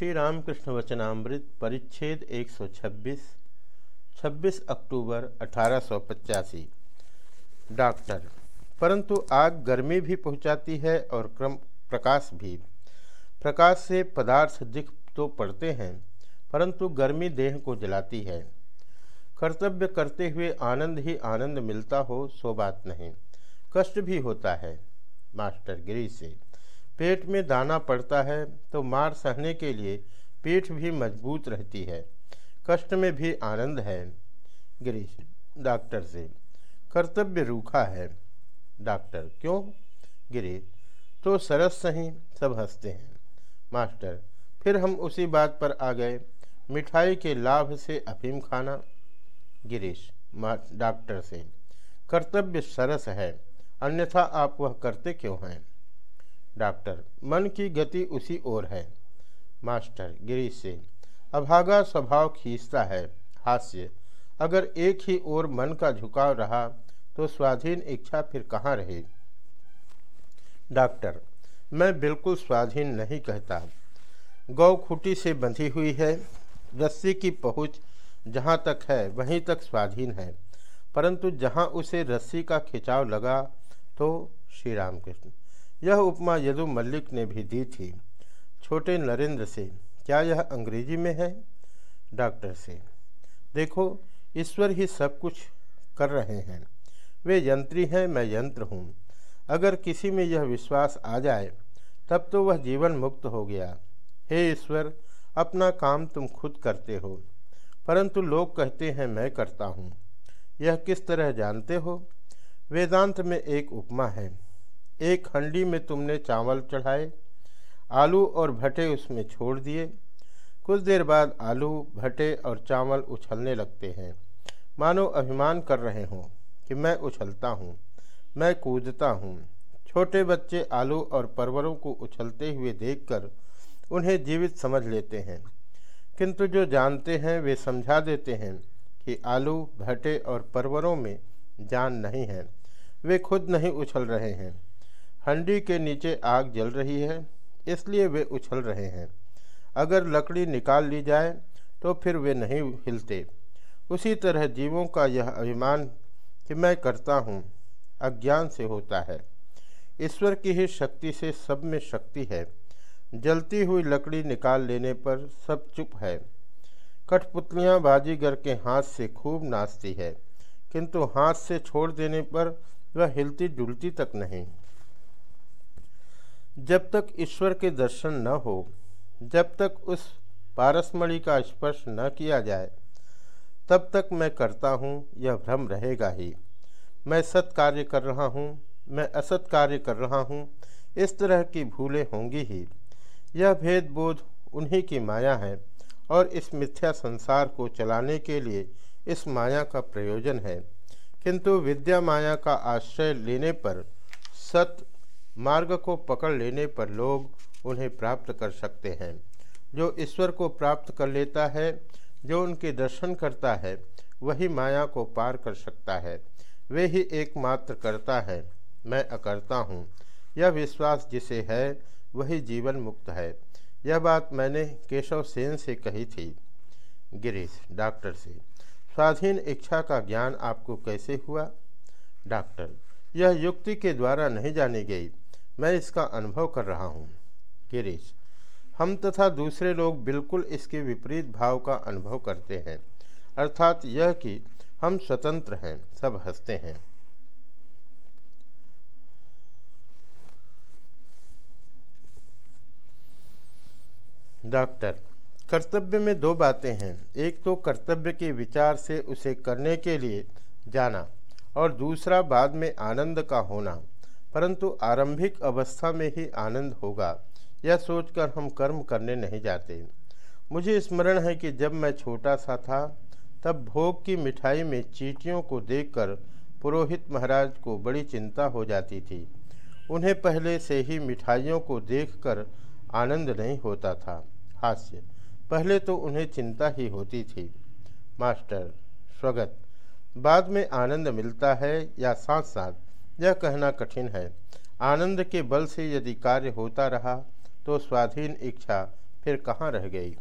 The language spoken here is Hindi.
श्री रामकृष्ण वचनामृत परिच्छेद 126 26 अक्टूबर अठारह सौ पचासी। डॉक्टर, परंतु आग गर्मी भी पहुंचाती है और क्रम प्रकाश भी। प्रकाश से पदार्थ दिख तो पड़ते हैं, परंतु गर्मी देह को जलाती है। कर्तव्य करते हुए आनंद ही आनंद मिलता हो, सो बात नहीं। कष्ट भी होता है, मास्टर गिरी से। पेट में दाना पड़ता है तो मार सहने के लिए पीठ भी मज़बूत रहती है। कष्ट में भी आनंद है। गिरीश, डॉक्टर से, कर्तव्य रूखा है। डॉक्टर, क्यों? गिरीश तो सरस सही, सब हँसते हैं। मास्टर, फिर हम उसी बात पर आ गए, मिठाई के लाभ से अफीम खाना। गिरीश डॉक्टर से, कर्तव्य सरस है, अन्यथा आप वह करते क्यों हैं? डॉक्टर। मन की गति उसी ओर है। मास्टर गिरीश से, अभागा स्वभाव खींचता है, हास्य। अगर एक ही ओर मन का झुकाव रहा तो स्वाधीन इच्छा फिर कहाँ रहे? डॉक्टर, मैं बिल्कुल स्वाधीन नहीं कहता। गौ खुटी से बंधी हुई है, रस्सी की पहुँच जहाँ तक है, वहीं तक स्वाधीन है। परंतु जहाँ उसे रस्सी का खिंचाव लगा तो श्री रामकृष्ण यह उपमा यदु मल्लिक ने भी दी थी। छोटे नरेंद्र से, क्या यह अंग्रेज़ी में है? डॉक्टर से, देखो, ईश्वर ही सब कुछ कर रहे हैं। वे यंत्री हैं, मैं यंत्र हूँ। अगर किसी में यह विश्वास आ जाए, तब तो वह जीवन मुक्त हो गया। हे ईश्वर, अपना काम तुम खुद करते हो, परंतु लोग कहते हैं, मैं करता हूँ। यह किस तरह जानते हो? वेदांत में एक उपमा है। एक हंडी में तुमने चावल चढ़ाए, आलू और भटे उसमें छोड़ दिए। कुछ देर बाद आलू, भटे और चावल उछलने लगते हैं। मानो अभिमान कर रहे हों कि मैं उछलता हूँ, मैं कूदता हूँ। छोटे बच्चे आलू और परवरों को उछलते हुए देखकर उन्हें जीवित समझ लेते हैं। किंतु जो जानते हैं, वे समझा देते हैं कि आलू, भटे और परवरों में जान नहीं है। वे खुद नहीं उछल रहे हैं। हंडी के नीचे आग जल रही है, इसलिए वे उछल रहे हैं। अगर लकड़ी निकाल ली जाए तो फिर वे नहीं हिलते। उसी तरह जीवों का यह अभिमान कि मैं करता हूँ, अज्ञान से होता है। ईश्वर की ही शक्ति से सब में शक्ति है। जलती हुई लकड़ी निकाल लेने पर सब चुप है। कठपुतलियाँ बाजीगर के हाथ से खूब नाचती है, किंतु हाथ से छोड़ देने पर वह हिलती डुलती तक नहीं। जब तक ईश्वर के दर्शन न हो, जब तक उस पारसमणि का स्पर्श न किया जाए, तब तक मैं करता हूँ, यह भ्रम रहेगा ही। मैं सत कार्य कर रहा हूँ, मैं असत कार्य कर रहा हूँ, इस तरह की भूलें होंगी ही। यह भेद बोध उन्हीं की माया है और इस मिथ्या संसार को चलाने के लिए इस माया का प्रयोजन है। किंतु विद्या माया का आश्रय लेने पर सत मार्ग को पकड़ लेने पर लोग उन्हें प्राप्त कर सकते हैं। जो ईश्वर को प्राप्त कर लेता है, जो उनके दर्शन करता है, वही माया को पार कर सकता है। वे ही एकमात्र करता है। मैं अकर्ता हूँ। यह विश्वास जिसे है, वही जीवन मुक्त है। यह बात मैंने केशव सेन से कही थी। गिरीश, डॉक्टर से। स्वाधीन इच्छा का ज्ञान आपको कैसे हुआ? डॉक्टर, यह युक्ति के द्वारा नहीं जानी गई। मैं इसका अनुभव कर रहा हूँ। गिरीश, हम तथा दूसरे लोग बिल्कुल इसके विपरीत भाव का अनुभव करते हैं। अर्थात यह कि हम स्वतंत्र हैं, सब हँसते हैं। डॉक्टर, कर्तव्य में दो बातें हैं। एक तो कर्तव्य के विचार से उसे करने के लिए जाना और दूसरा बाद में आनंद का होना। परंतु आरंभिक अवस्था में ही आनंद होगा, यह सोचकर हम कर्म करने नहीं जाते। मुझे स्मरण है कि जब मैं छोटा सा था, तब भोग की मिठाई में चीटियों को देखकर पुरोहित महाराज को बड़ी चिंता हो जाती थी। उन्हें पहले से ही मिठाइयों को देखकर आनंद नहीं होता था। हास्य, पहले तो उन्हें चिंता ही होती थी। मास्टर, स्वगत। बाद में आनंद मिलता है या साथ साथ यह कहना कठिन है। आनंद के बल से यदि कार्य होता रहा तो स्वाधीन इच्छा फिर कहाँ रह गई?